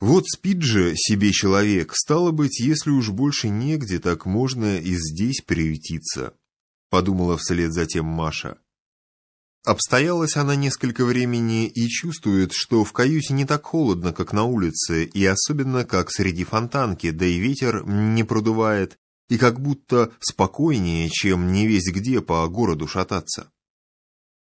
Вот спит же себе человек, стало быть, если уж больше негде, так можно и здесь приютиться, подумала вслед за тем Маша. Обстоялась она несколько времени и чувствует, что в каюте не так холодно, как на улице, и особенно как среди фонтанки, да и ветер не продувает, и как будто спокойнее, чем не весь где по городу шататься.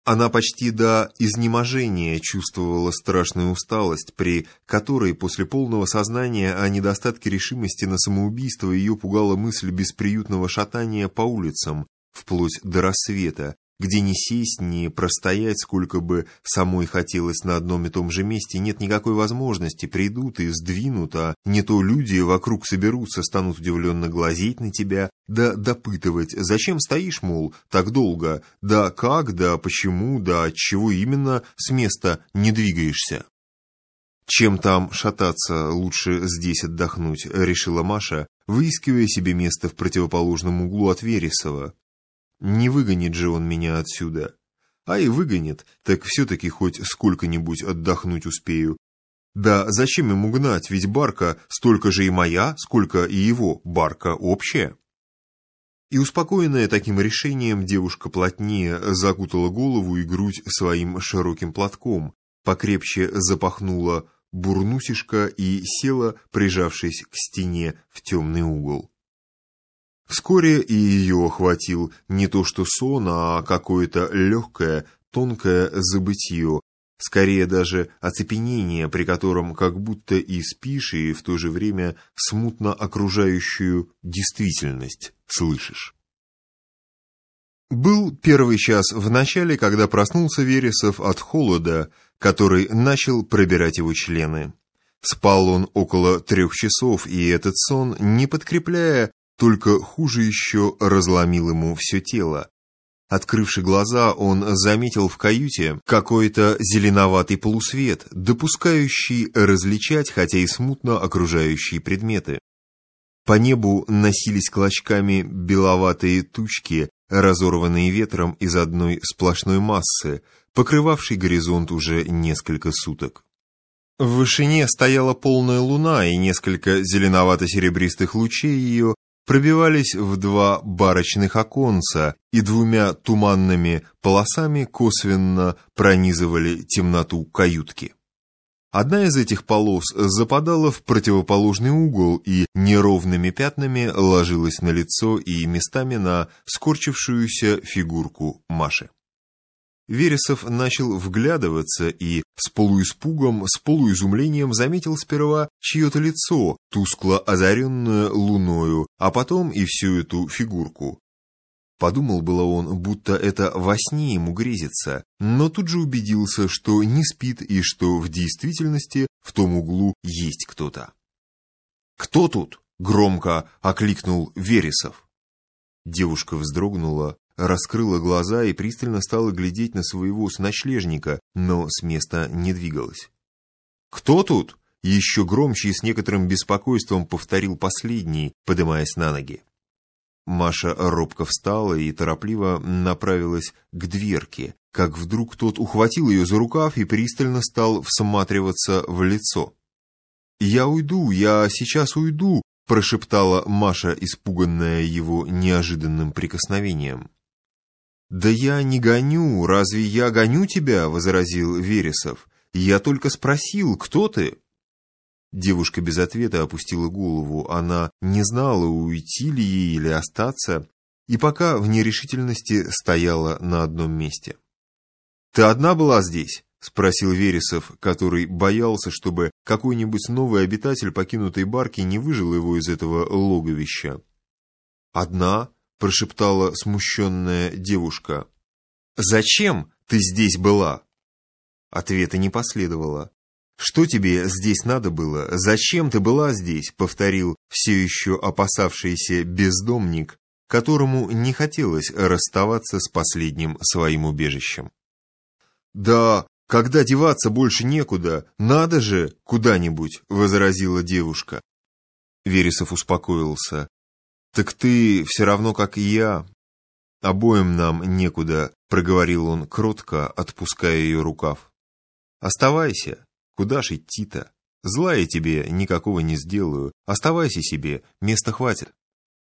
Она почти до изнеможения чувствовала страшную усталость, при которой после полного сознания о недостатке решимости на самоубийство ее пугала мысль бесприютного шатания по улицам, вплоть до рассвета, где ни сесть, ни простоять, сколько бы самой хотелось на одном и том же месте, нет никакой возможности, придут и сдвинут, а не то люди вокруг соберутся, станут удивленно глазеть на тебя, да допытывать, зачем стоишь, мол, так долго, да как, да почему, да от чего именно с места не двигаешься. Чем там шататься, лучше здесь отдохнуть, решила Маша, выискивая себе место в противоположном углу от Вересова. Не выгонит же он меня отсюда. А и выгонит, так все-таки хоть сколько-нибудь отдохнуть успею. Да зачем ему гнать, ведь барка столько же и моя, сколько и его, барка общая. И успокоенная таким решением, девушка плотнее закутала голову и грудь своим широким платком, покрепче запахнула бурнусишка и села, прижавшись к стене в темный угол. Вскоре и ее охватил не то что сон, а какое-то легкое, тонкое забытье, скорее даже оцепенение, при котором как будто и спишь, и в то же время смутно окружающую действительность слышишь. Был первый час в начале, когда проснулся Вересов от холода, который начал пробирать его члены. Спал он около трех часов, и этот сон, не подкрепляя только хуже еще разломил ему все тело. Открывши глаза, он заметил в каюте какой-то зеленоватый полусвет, допускающий различать, хотя и смутно окружающие предметы. По небу носились клочками беловатые тучки, разорванные ветром из одной сплошной массы, покрывавшей горизонт уже несколько суток. В вышине стояла полная луна, и несколько зеленовато-серебристых лучей ее пробивались в два барочных оконца и двумя туманными полосами косвенно пронизывали темноту каютки. Одна из этих полос западала в противоположный угол и неровными пятнами ложилась на лицо и местами на скорчившуюся фигурку Маши. Вересов начал вглядываться и с полуиспугом, с полуизумлением заметил сперва чье-то лицо, тускло озаренное луною, а потом и всю эту фигурку. Подумал было он, будто это во сне ему грезится, но тут же убедился, что не спит и что в действительности в том углу есть кто-то. «Кто тут?» — громко окликнул Вересов. Девушка вздрогнула, раскрыла глаза и пристально стала глядеть на своего сночлежника, но с места не двигалась. «Кто тут?» — еще громче и с некоторым беспокойством повторил последний, подымаясь на ноги. Маша робко встала и торопливо направилась к дверке, как вдруг тот ухватил ее за рукав и пристально стал всматриваться в лицо. «Я уйду, я сейчас уйду», — прошептала Маша, испуганная его неожиданным прикосновением. «Да я не гоню, разве я гоню тебя?» — возразил Вересов. «Я только спросил, кто ты?» Девушка без ответа опустила голову. Она не знала, уйти ли ей или остаться, и пока в нерешительности стояла на одном месте. «Ты одна была здесь?» — спросил Вересов, который боялся, чтобы какой-нибудь новый обитатель покинутой барки не выжил его из этого логовища. «Одна?» — прошептала смущенная девушка. «Зачем ты здесь была?» Ответа не последовало. «Что тебе здесь надо было? Зачем ты была здесь?» — повторил все еще опасавшийся бездомник, которому не хотелось расставаться с последним своим убежищем. «Да, когда деваться больше некуда, надо же куда-нибудь», — возразила девушка. Вересов успокоился. «Так ты все равно, как и я. Обоим нам некуда», — проговорил он кротко, отпуская ее рукав. «Оставайся. Куда ж идти-то? Зла я тебе никакого не сделаю. Оставайся себе, места хватит.